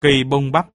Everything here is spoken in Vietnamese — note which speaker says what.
Speaker 1: Cây bông bắp.